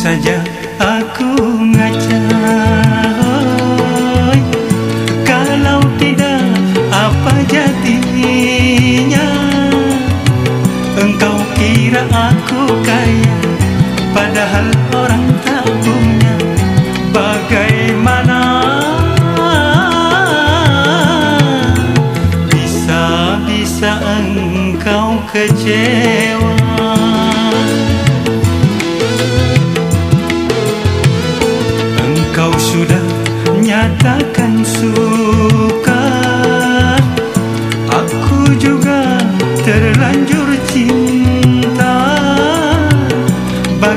saja aku ngaca. Kalau tidak apa jadinya? Engkau kira aku kaya Padahal orang tak punya. Bagaimana? Bisa-bisa engkau kecewa.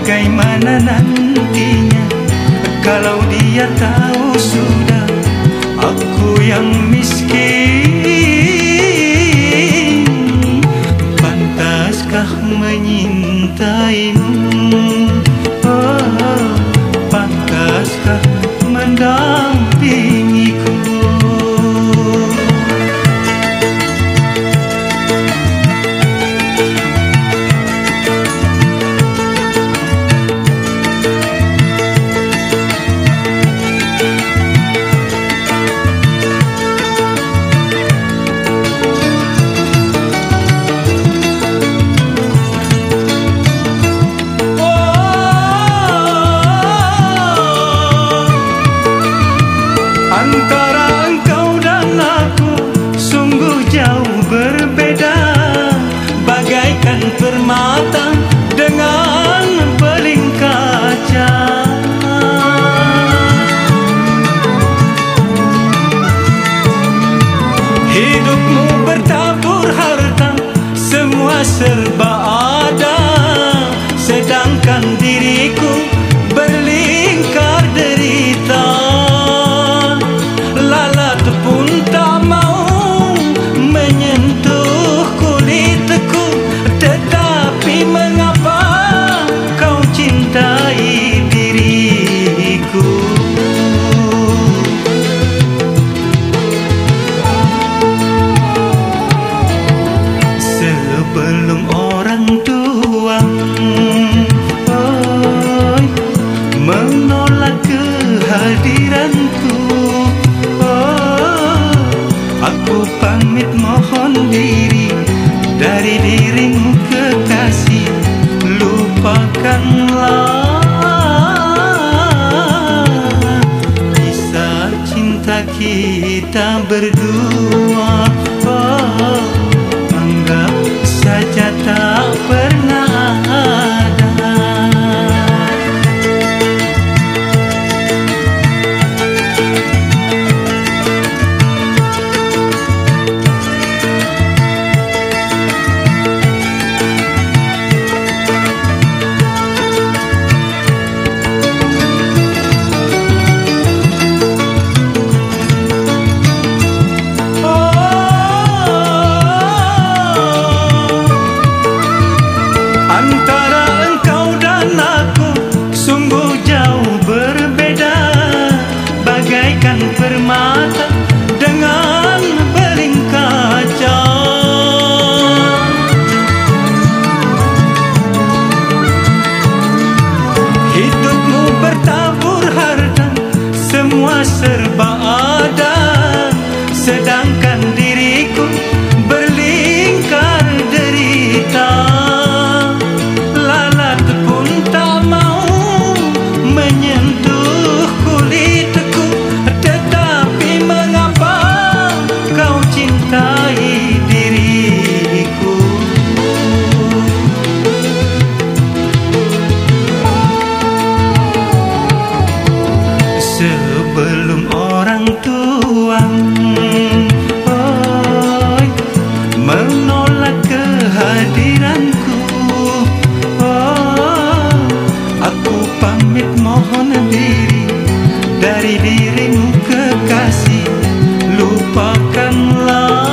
Bagaimana nantinya? Kalau dia tahu sudah Aku yang miskin jauh berbeda kehadiranku oh, Aku pamit mohon diri Dari dirimu kekasih. Lupakanlah Sebelum orang tua. Oh, Menolak kehadiranku. Oh, Aku pamit mohon diri. Dari dirimu kekasih Lupakanlah.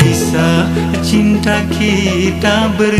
Kisah cinta kita berdua